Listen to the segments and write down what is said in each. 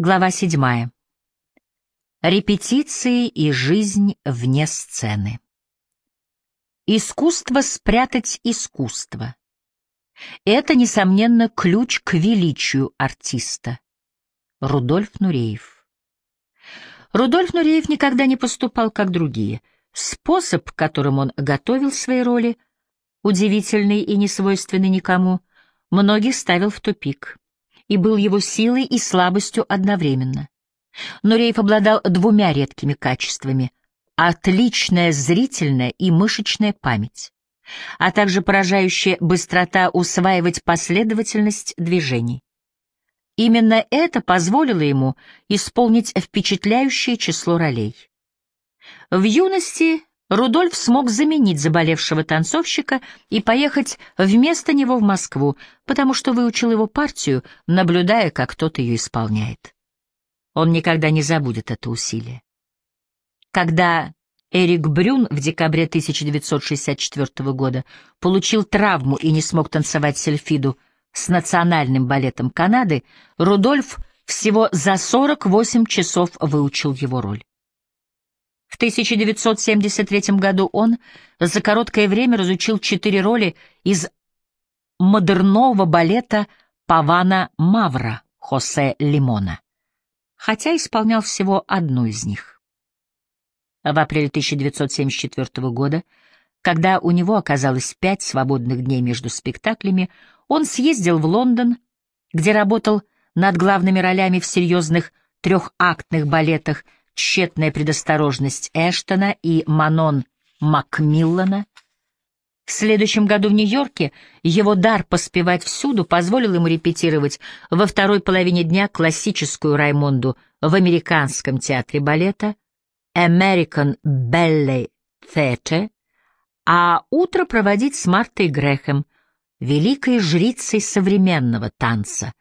Глава седьмая. Репетиции и жизнь вне сцены. Искусство спрятать искусство. Это, несомненно, ключ к величию артиста. Рудольф Нуреев. Рудольф Нуреев никогда не поступал как другие. Способ, которым он готовил свои роли, удивительный и несвойственный никому, многих ставил в тупик и был его силой и слабостью одновременно. Но Рейф обладал двумя редкими качествами — отличная зрительная и мышечная память, а также поражающая быстрота усваивать последовательность движений. Именно это позволило ему исполнить впечатляющее число ролей. В юности Рудольф смог заменить заболевшего танцовщика и поехать вместо него в Москву, потому что выучил его партию, наблюдая, как тот ее исполняет. Он никогда не забудет это усилие. Когда Эрик Брюн в декабре 1964 года получил травму и не смог танцевать сельфиду с национальным балетом Канады, Рудольф всего за 48 часов выучил его роль. В 1973 году он за короткое время разучил четыре роли из модернового балета Павана Мавра Хосе Лимона, хотя исполнял всего одну из них. В апреле 1974 года, когда у него оказалось пять свободных дней между спектаклями, он съездил в Лондон, где работал над главными ролями в серьезных трехактных балетах — тщетная предосторожность Эштона и Манон Макмиллана. В следующем году в Нью-Йорке его дар поспевать всюду позволил ему репетировать во второй половине дня классическую Раймонду в Американском театре балета American Ballet Theatre, а утро проводить с Мартой Грехем, великой жрицей современного танца,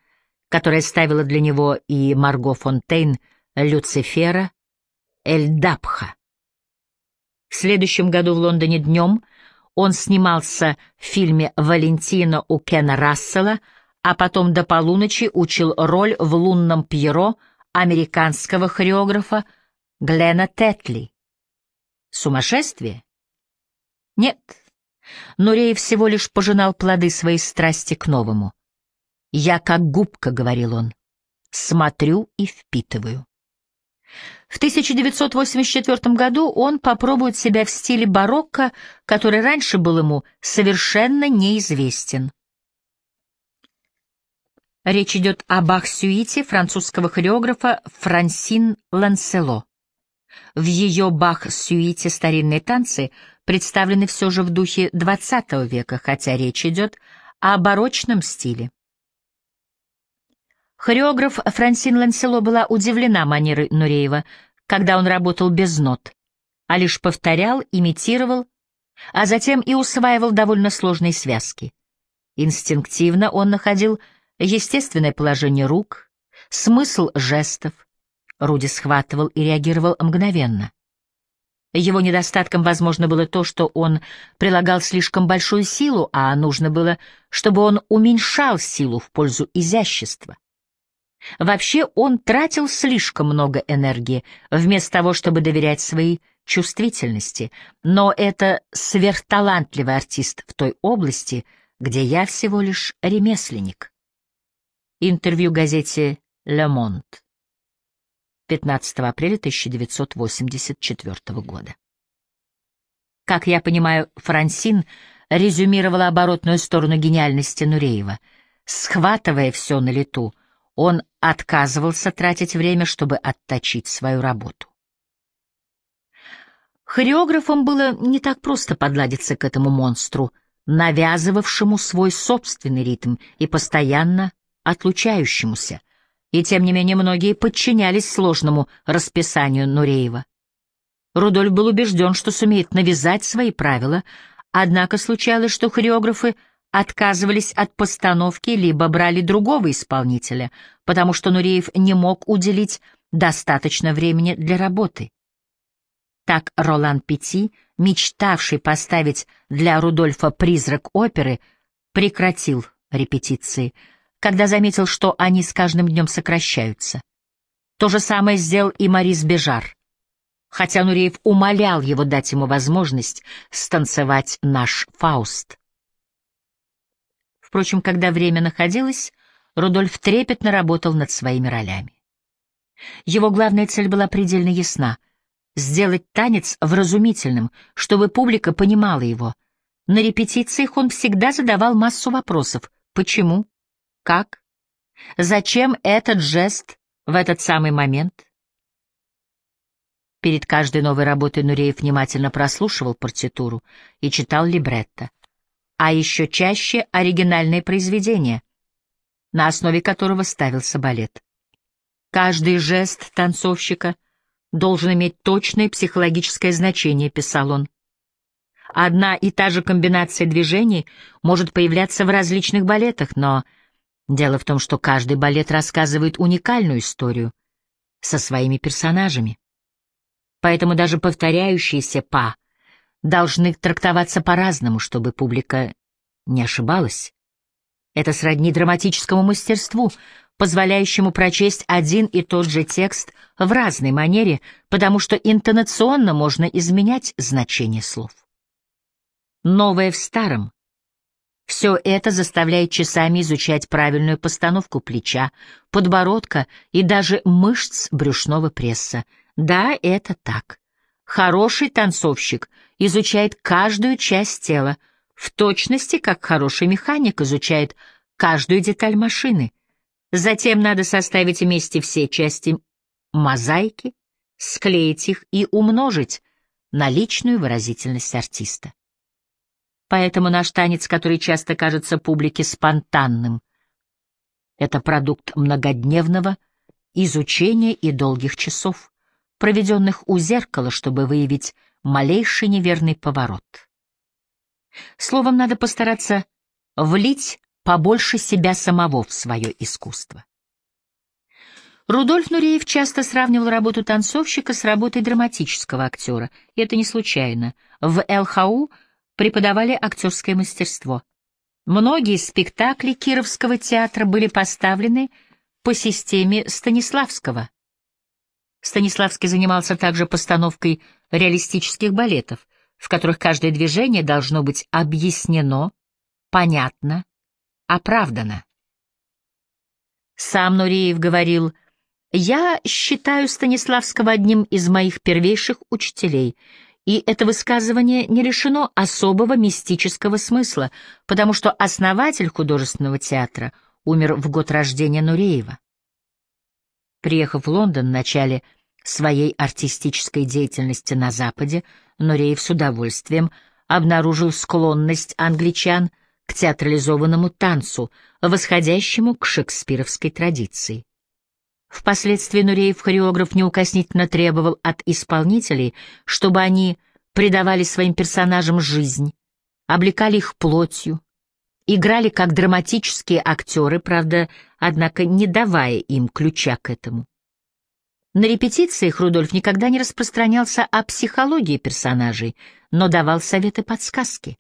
которая ставила для него и Марго Фонтейн Люцифера, Эльдапха. В следующем году в Лондоне днем он снимался в фильме «Валентина» у Кена Рассела, а потом до полуночи учил роль в «Лунном Пьеро» американского хореографа Глена Тетли. Сумасшествие? Нет. Нурей всего лишь пожинал плоды своей страсти к новому. «Я как губка», — говорил он, — «смотрю и впитываю». В 1984 году он попробует себя в стиле барокко, который раньше был ему совершенно неизвестен. Речь идет о Бах-сюите французского хореографа Франсин Лансело. В ее Бах-сюите старинные танцы представлены все же в духе XX века, хотя речь идет о барочном стиле. Хореограф Франсин Лансело была удивлена манерой Нуреева, когда он работал без нот, а лишь повторял, имитировал, а затем и усваивал довольно сложные связки. Инстинктивно он находил естественное положение рук, смысл жестов. Руди схватывал и реагировал мгновенно. Его недостатком, возможно, было то, что он прилагал слишком большую силу, а нужно было, чтобы он уменьшал силу в пользу изящества. Вообще он тратил слишком много энергии, вместо того, чтобы доверять своей чувствительности. Но это сверхталантливый артист в той области, где я всего лишь ремесленник. Интервью газете «Le Monde», 15 апреля 1984 года. Как я понимаю, Франсин резюмировала оборотную сторону гениальности Нуреева, схватывая все на лету — он отказывался тратить время, чтобы отточить свою работу. Хореографам было не так просто подладиться к этому монстру, навязывавшему свой собственный ритм и постоянно отлучающемуся, и тем не менее многие подчинялись сложному расписанию Нуреева. Рудольф был убежден, что сумеет навязать свои правила, однако случалось, что хореографы отказывались от постановки либо брали другого исполнителя, потому что Нуреев не мог уделить достаточно времени для работы. Так Ролан Пяти, мечтавший поставить для Рудольфа призрак оперы, прекратил репетиции, когда заметил, что они с каждым днем сокращаются. То же самое сделал и Марис Бежар, хотя Нуреев умолял его дать ему возможность станцевать наш Фауст. Впрочем, когда время находилось, Рудольф трепетно работал над своими ролями. Его главная цель была предельно ясна — сделать танец вразумительным, чтобы публика понимала его. На репетициях он всегда задавал массу вопросов. Почему? Как? Зачем этот жест в этот самый момент? Перед каждой новой работой Нуреев внимательно прослушивал партитуру и читал либретто, а еще чаще оригинальное произведение, на основе которого ставился балет. Каждый жест танцовщика должен иметь точное психологическое значение, писал он. Одна и та же комбинация движений может появляться в различных балетах, но дело в том, что каждый балет рассказывает уникальную историю со своими персонажами. Поэтому даже повторяющиеся па должны трактоваться по-разному, чтобы публика не ошибалась. Это сродни драматическому мастерству, позволяющему прочесть один и тот же текст в разной манере, потому что интонационно можно изменять значение слов. Новое в старом. Все это заставляет часами изучать правильную постановку плеча, подбородка и даже мышц брюшного пресса. Да, это так. Хороший танцовщик изучает каждую часть тела, в точности, как хороший механик изучает каждую деталь машины. Затем надо составить вместе все части мозаики, склеить их и умножить на личную выразительность артиста. Поэтому наш танец, который часто кажется публике спонтанным, это продукт многодневного изучения и долгих часов, проведенных у зеркала, чтобы выявить малейший неверный поворот. Словом, надо постараться влить побольше себя самого в свое искусство. Рудольф Нуреев часто сравнивал работу танцовщика с работой драматического актера, и это не случайно. В ЛХУ преподавали актерское мастерство. Многие спектакли Кировского театра были поставлены по системе Станиславского. Станиславский занимался также постановкой реалистических балетов, в которых каждое движение должно быть объяснено, понятно, оправдано. Сам Нуреев говорил, «Я считаю Станиславского одним из моих первейших учителей, и это высказывание не лишено особого мистического смысла, потому что основатель художественного театра умер в год рождения Нуреева». Приехав в Лондон в начале своей артистической деятельности на Западе, Нуреев с удовольствием обнаружил склонность англичан – к театрализованному танцу, восходящему к шекспировской традиции. Впоследствии Нуреев хореограф неукоснительно требовал от исполнителей, чтобы они придавали своим персонажам жизнь, облекали их плотью, играли как драматические актеры, правда, однако не давая им ключа к этому. На репетициях Рудольф никогда не распространялся о психологии персонажей, но давал советы-подсказки.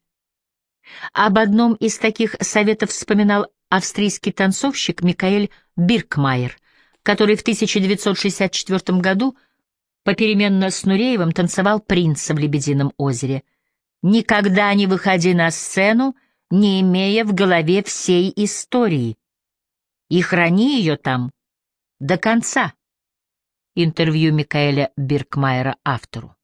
Об одном из таких советов вспоминал австрийский танцовщик Микаэль Биркмайер, который в 1964 году попеременно с Нуреевым танцевал принца в «Лебедином озере». «Никогда не выходи на сцену, не имея в голове всей истории, и храни ее там до конца». Интервью Микаэля Биркмайера автору.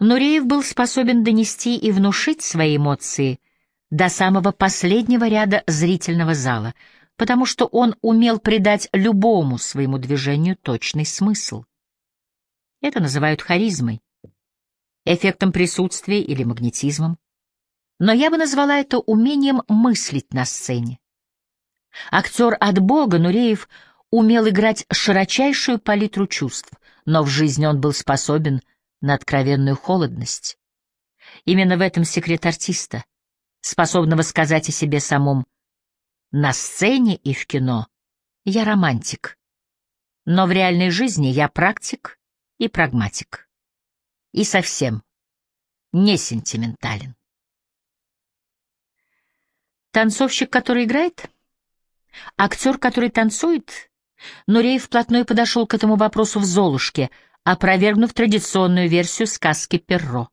Нуреев был способен донести и внушить свои эмоции до самого последнего ряда зрительного зала, потому что он умел придать любому своему движению точный смысл. Это называют харизмой, эффектом присутствия или магнетизмом. Но я бы назвала это умением мыслить на сцене. Актер от Бога Нуреев умел играть широчайшую палитру чувств, но в жизни он был способен на откровенную холодность. Именно в этом секрет артиста, способного сказать о себе самом «на сцене и в кино я романтик, но в реальной жизни я практик и прагматик, и совсем не сентиментален». Танцовщик, который играет? Актер, который танцует? Нуреев вплотную подошел к этому вопросу в «Золушке», опровергнув традиционную версию сказки Перро.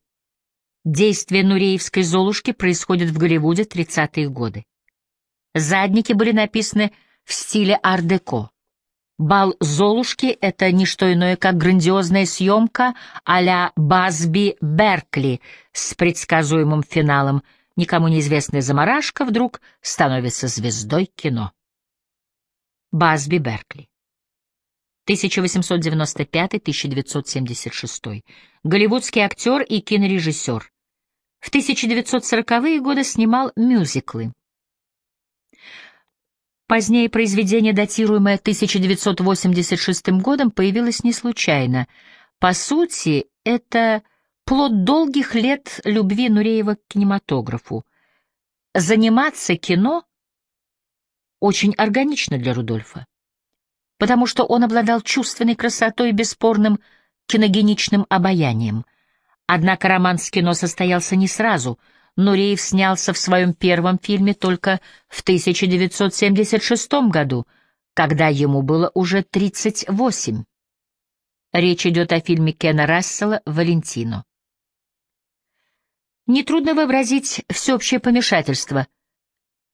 Действие Нуреевской «Золушки» происходит в Голливуде 30-е годы. Задники были написаны в стиле ар-деко. Бал Золушки — это не что иное, как грандиозная съемка а-ля Басби Беркли с предсказуемым финалом. Никому неизвестная заморашка вдруг становится звездой кино. Басби Беркли 1895-1976. Голливудский актер и кинорежиссер. В 1940-е годы снимал мюзиклы. Позднее произведение, датируемое 1986 годом, появилось не случайно. По сути, это плод долгих лет любви Нуреева к кинематографу. Заниматься кино очень органично для Рудольфа, потому что он обладал чувственной красотой и бесспорным киногеничным обаянием. Однако роман с кино состоялся не сразу — Нуреев снялся в своем первом фильме только в 1976 году, когда ему было уже 38. Речь идет о фильме Кена Рассела «Валентино». Нетрудно вообразить всеобщее помешательство.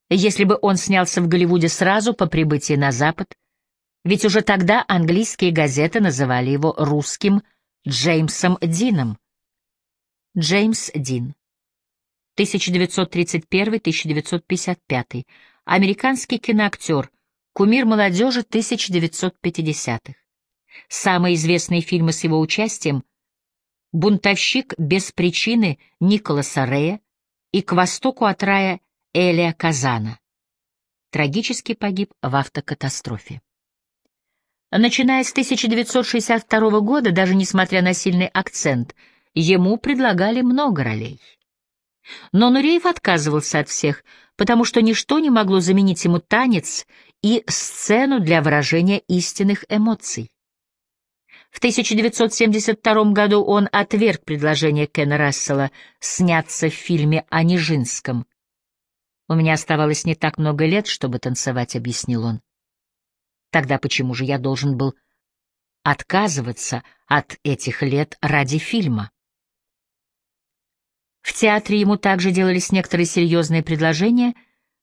Если бы он снялся в Голливуде сразу по прибытии на Запад, ведь уже тогда английские газеты называли его русским Джеймсом Дином. Джеймс Дин 1931-1955, американский киноактер, кумир молодежи 1950-х. Самые известные фильмы с его участием «Бунтовщик без причины» Николаса Рея и «К востоку от рая» Элия Казана. Трагически погиб в автокатастрофе. Начиная с 1962 года, даже несмотря на сильный акцент, ему предлагали много ролей. Но Нуреев отказывался от всех, потому что ничто не могло заменить ему танец и сцену для выражения истинных эмоций. В 1972 году он отверг предложение Кена Рассела сняться в фильме о Нижинском. «У меня оставалось не так много лет, чтобы танцевать», — объяснил он. «Тогда почему же я должен был отказываться от этих лет ради фильма?» В театре ему также делались некоторые серьезные предложения,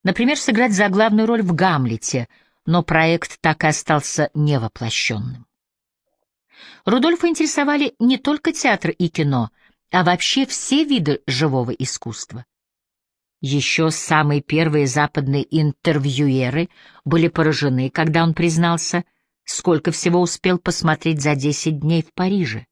например, сыграть заглавную роль в «Гамлете», но проект так и остался невоплощенным. Рудольфа интересовали не только театр и кино, а вообще все виды живого искусства. Еще самые первые западные интервьюеры были поражены, когда он признался, сколько всего успел посмотреть за 10 дней в Париже.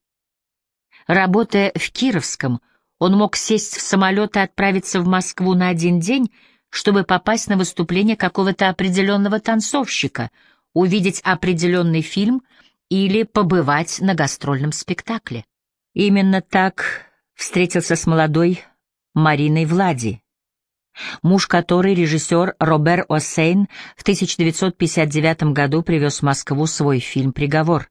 Работая в Кировском, он мог сесть в самолет и отправиться в Москву на один день, чтобы попасть на выступление какого-то определенного танцовщика, увидеть определенный фильм или побывать на гастрольном спектакле. Именно так встретился с молодой Мариной Влади, муж которой, режиссер Робер О'Сейн, в 1959 году привез в Москву свой фильм «Приговор».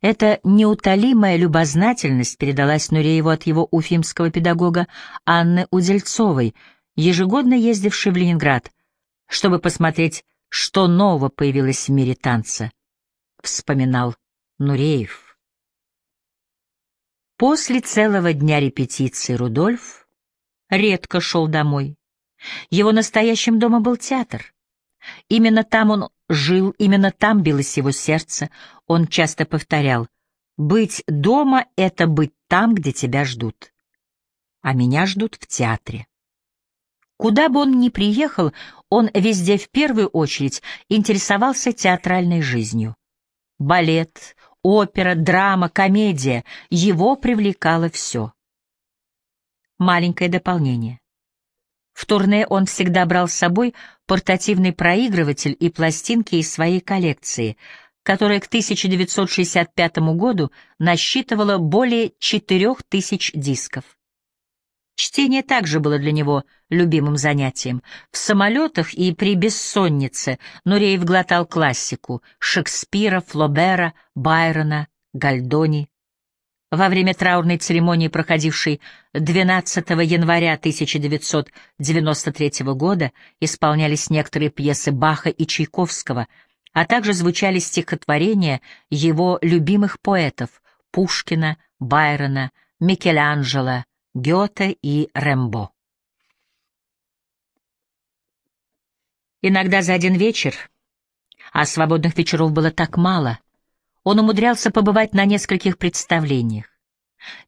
Эта неутолимая любознательность передалась Нурееву от его уфимского педагога Анны Удельцовой, ежегодно ездившей в Ленинград, чтобы посмотреть, что нового появилось в мире танца, вспоминал Нуреев. После целого дня репетиции Рудольф редко шел домой. Его настоящим домом был театр. Именно там он жил, именно там билось его сердце. Он часто повторял, «Быть дома — это быть там, где тебя ждут». А меня ждут в театре. Куда бы он ни приехал, он везде в первую очередь интересовался театральной жизнью. Балет, опера, драма, комедия — его привлекало все. Маленькое дополнение. В турне он всегда брал с собой портативный проигрыватель и пластинки из своей коллекции, которая к 1965 году насчитывала более 4000 дисков. Чтение также было для него любимым занятием. В самолетах и при бессоннице Нуреев глотал классику Шекспира, Флобера, Байрона, Гальдони. Во время траурной церемонии, проходившей 12 января 1993 года, исполнялись некоторые пьесы Баха и Чайковского, а также звучали стихотворения его любимых поэтов Пушкина, Байрона, Микеланджело, Гёте и Рембо. Иногда за один вечер, а свободных вечеров было так мало, он умудрялся побывать на нескольких представлениях.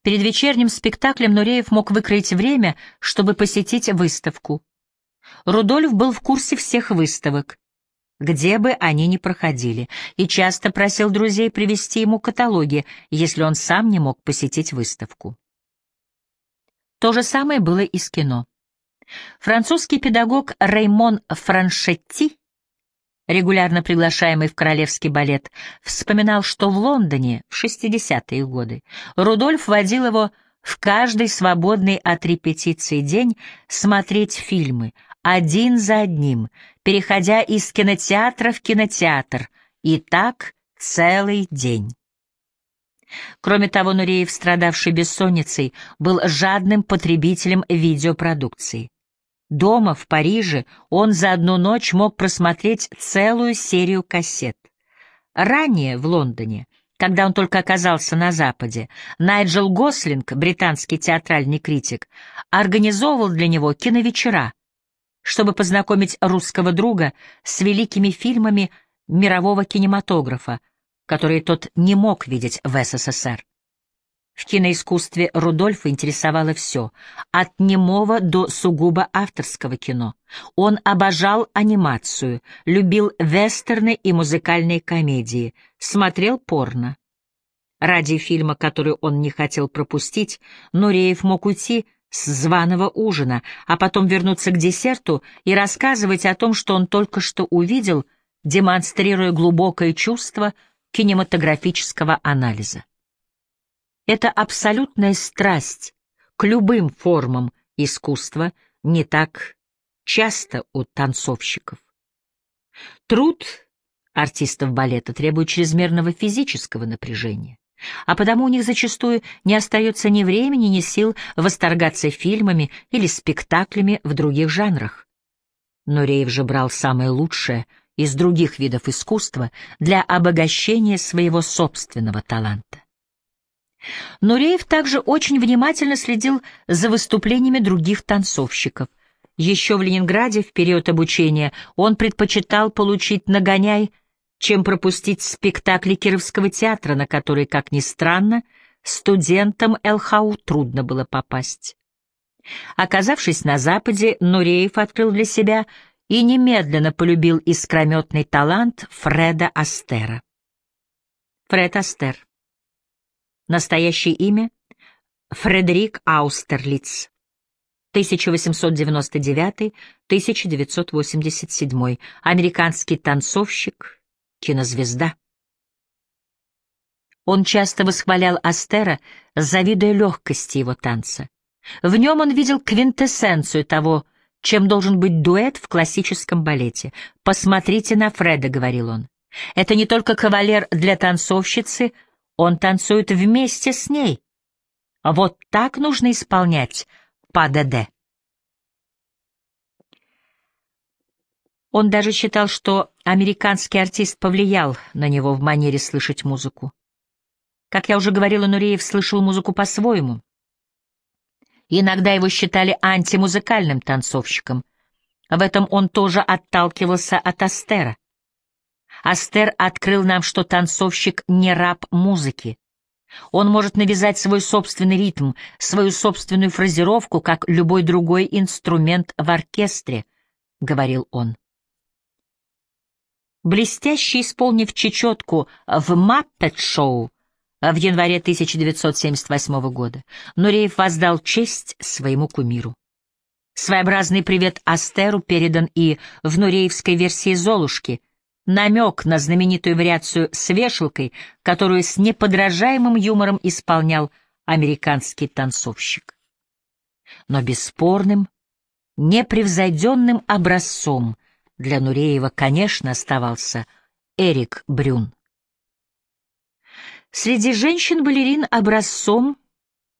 Перед вечерним спектаклем Нуреев мог выкроить время, чтобы посетить выставку. Рудольф был в курсе всех выставок, где бы они ни проходили, и часто просил друзей привезти ему каталоги, если он сам не мог посетить выставку. То же самое было и с кино. Французский педагог Реймон Франшетти, регулярно приглашаемый в королевский балет, вспоминал, что в Лондоне в 60-е годы Рудольф водил его в каждый свободный от репетиции день смотреть фильмы, один за одним, переходя из кинотеатра в кинотеатр, и так целый день. Кроме того, Нуреев, страдавший бессонницей, был жадным потребителем видеопродукции. Дома, в Париже, он за одну ночь мог просмотреть целую серию кассет. Ранее, в Лондоне, когда он только оказался на Западе, Найджел Гослинг, британский театральный критик, организовывал для него киновечера, чтобы познакомить русского друга с великими фильмами мирового кинематографа, которые тот не мог видеть в СССР. В киноискусстве Рудольфа интересовало все, от немого до сугубо авторского кино. Он обожал анимацию, любил вестерны и музыкальные комедии, смотрел порно. Ради фильма, который он не хотел пропустить, Нуреев мог уйти с званого ужина, а потом вернуться к десерту и рассказывать о том, что он только что увидел, демонстрируя глубокое чувство кинематографического анализа. Эта абсолютная страсть к любым формам искусства не так часто у танцовщиков. Труд артистов балета требует чрезмерного физического напряжения, а потому у них зачастую не остается ни времени, ни сил восторгаться фильмами или спектаклями в других жанрах. Но Реев же брал самое лучшее из других видов искусства для обогащения своего собственного таланта. Нуреев также очень внимательно следил за выступлениями других танцовщиков. Еще в Ленинграде в период обучения он предпочитал получить нагоняй, чем пропустить спектакли Кировского театра, на которые, как ни странно, студентам ЛХУ трудно было попасть. Оказавшись на Западе, Нуреев открыл для себя и немедленно полюбил искрометный талант Фреда Астера. Фред Астер Настоящее имя — Фредерик Аустерлиц. 1899-1987. Американский танцовщик, кинозвезда. Он часто восхвалял Астера, завидуя легкости его танца. В нем он видел квинтэссенцию того, чем должен быть дуэт в классическом балете. «Посмотрите на Фреда», — говорил он. «Это не только кавалер для танцовщицы, — он танцует вместе с ней. Вот так нужно исполнять ПАДД. Он даже считал, что американский артист повлиял на него в манере слышать музыку. Как я уже говорила, Нуреев слышал музыку по-своему. Иногда его считали антимузыкальным танцовщиком. В этом он тоже отталкивался от Астера. Астер открыл нам, что танцовщик не раб музыки. Он может навязать свой собственный ритм, свою собственную фразировку, как любой другой инструмент в оркестре, — говорил он. Блестяще исполнив чечетку в «Маппет-шоу» в январе 1978 года, Нуреев воздал честь своему кумиру. Своеобразный привет Астеру передан и в нуреевской версии «Золушки», намек на знаменитую вариацию с вешалкой, которую с неподражаемым юмором исполнял американский танцовщик. Но бесспорным, непревзойденным образцом для Нуреева, конечно, оставался Эрик Брюн. Среди женщин-балерин образцом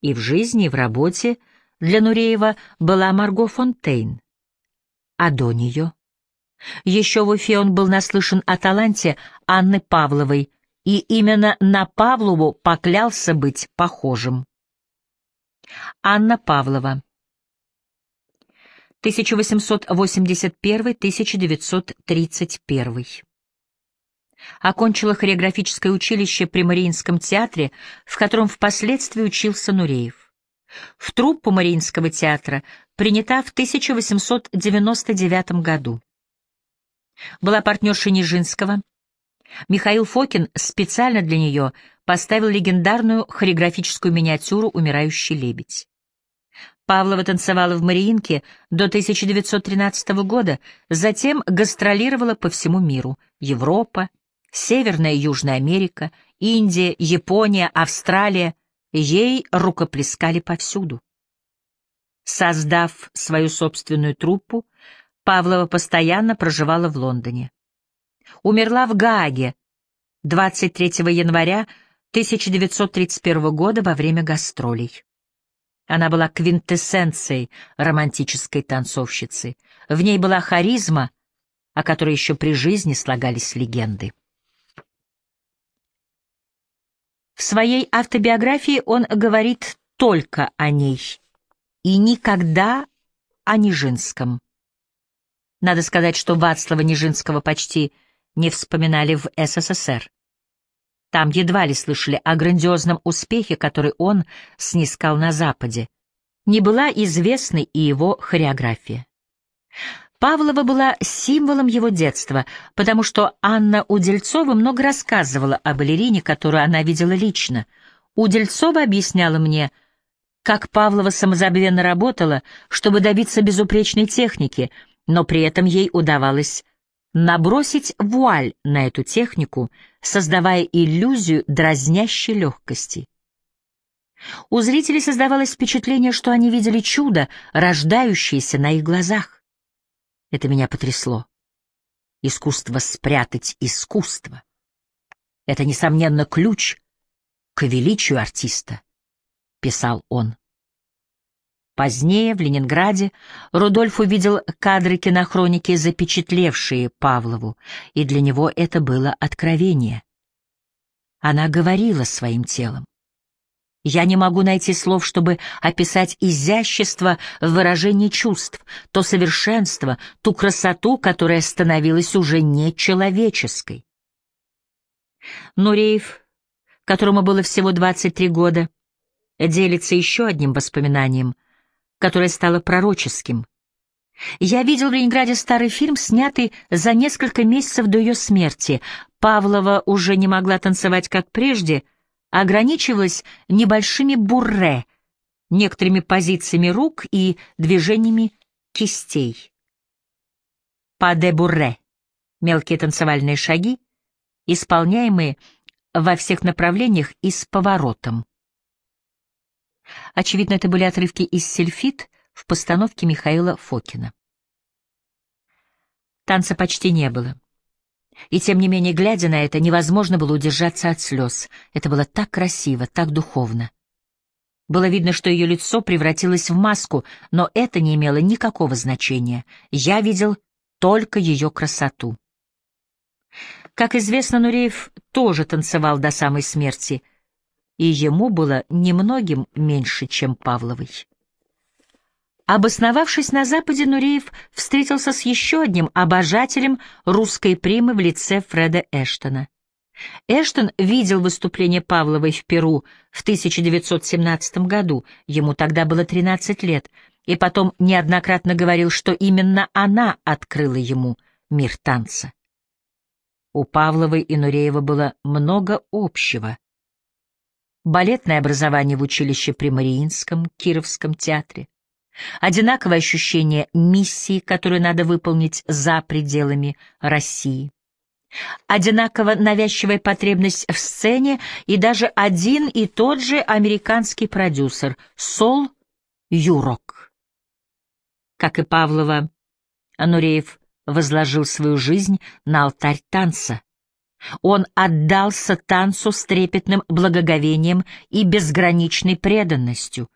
и в жизни, и в работе для Нуреева была Марго Фонтейн, а до нее Еще в Уфе он был наслышан о таланте Анны Павловой, и именно на Павлову поклялся быть похожим. Анна Павлова 1881-1931 Окончила хореографическое училище при Мариинском театре, в котором впоследствии учился Нуреев. В труппу Мариинского театра принята в 1899 году. Была партнершей Нижинского. Михаил Фокин специально для нее поставил легендарную хореографическую миниатюру «Умирающий лебедь». Павлова танцевала в Мариинке до 1913 года, затем гастролировала по всему миру — Европа, Северная и Южная Америка, Индия, Япония, Австралия. Ей рукоплескали повсюду. Создав свою собственную труппу, Павлова постоянно проживала в Лондоне. Умерла в Гааге 23 января 1931 года во время гастролей. Она была квинтэссенцией романтической танцовщицы. В ней была харизма, о которой еще при жизни слагались легенды. В своей автобиографии он говорит только о ней и никогда о Нижинском. Надо сказать, что Вацлава Нижинского почти не вспоминали в СССР. Там едва ли слышали о грандиозном успехе, который он снискал на Западе. Не была известной и его хореография. Павлова была символом его детства, потому что Анна Удельцова много рассказывала о балерине, которую она видела лично. Удельцова объясняла мне, как Павлова самозабвенно работала, чтобы добиться безупречной техники, но при этом ей удавалось набросить вуаль на эту технику, создавая иллюзию дразнящей легкости. У зрителей создавалось впечатление, что они видели чудо, рождающееся на их глазах. Это меня потрясло. Искусство спрятать искусство. Это, несомненно, ключ к величию артиста, — писал он. Позднее, в Ленинграде, Рудольф увидел кадры кинохроники, запечатлевшие Павлову, и для него это было откровение. Она говорила своим телом. Я не могу найти слов, чтобы описать изящество в выражении чувств, то совершенство, ту красоту, которая становилась уже нечеловеческой. Нуреев, которому было всего 23 года, делится еще одним воспоминанием — которое стало пророческим. Я видел в Ленинграде старый фильм, снятый за несколько месяцев до ее смерти. Павлова уже не могла танцевать, как прежде, ограничивалась небольшими бурре, некоторыми позициями рук и движениями кистей. Паде бурре — мелкие танцевальные шаги, исполняемые во всех направлениях и с поворотом. Очевидно, это были отрывки из «Сельфит» в постановке Михаила Фокина. Танца почти не было. И тем не менее, глядя на это, невозможно было удержаться от слез. Это было так красиво, так духовно. Было видно, что ее лицо превратилось в маску, но это не имело никакого значения. Я видел только ее красоту. Как известно, Нуреев тоже танцевал до самой смерти — и ему было немногим меньше, чем Павловой. Обосновавшись на Западе, Нуреев встретился с еще одним обожателем русской примы в лице Фреда Эштона. Эштон видел выступление Павловой в Перу в 1917 году, ему тогда было 13 лет, и потом неоднократно говорил, что именно она открыла ему мир танца. У Павловой и Нуреева было много общего балетное образование в училище при Мариинском, Кировском театре, одинаковое ощущение миссии, которую надо выполнить за пределами России, одинаково навязчивая потребность в сцене и даже один и тот же американский продюсер Сол Юрок. Как и Павлова, Ануреев возложил свою жизнь на алтарь танца, он отдался танцу с трепетным благоговением и безграничной преданностью.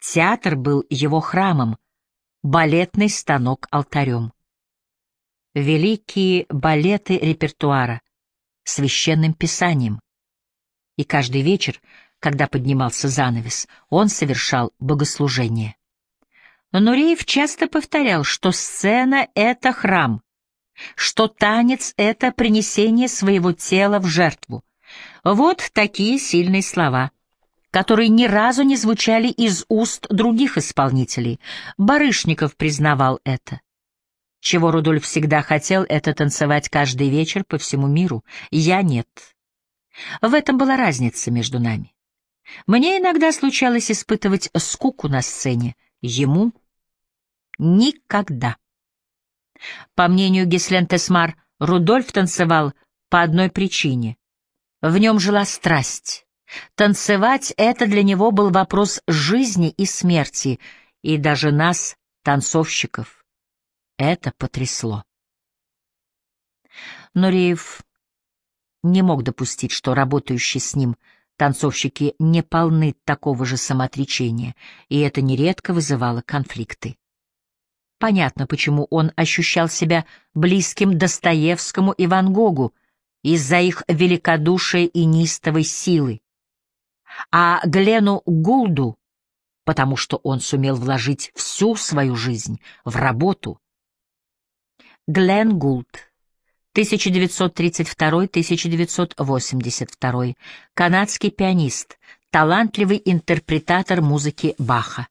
Театр был его храмом, балетный станок алтарем. великие балеты репертуара, священным писанием. И каждый вечер, когда поднимался занавес, он совершал богослужение. Но Нуреев часто повторял, что сцена — это храм, что танец — это принесение своего тела в жертву. Вот такие сильные слова, которые ни разу не звучали из уст других исполнителей. Барышников признавал это. Чего Рудольф всегда хотел, это танцевать каждый вечер по всему миру. Я нет. В этом была разница между нами. Мне иногда случалось испытывать скуку на сцене, ему — никогда. По мнению Гислен Тесмар, Рудольф танцевал по одной причине. В нем жила страсть. Танцевать — это для него был вопрос жизни и смерти, и даже нас, танцовщиков, это потрясло. Нуреев не мог допустить, что работающие с ним танцовщики не полны такого же самоотречения, и это нередко вызывало конфликты. Понятно, почему он ощущал себя близким Достоевскому и Ван Гогу из-за их великодушия и нистовой силы, а Глену Гулду, потому что он сумел вложить всю свою жизнь в работу. Глен Гулд, 1932-1982, канадский пианист, талантливый интерпретатор музыки Баха.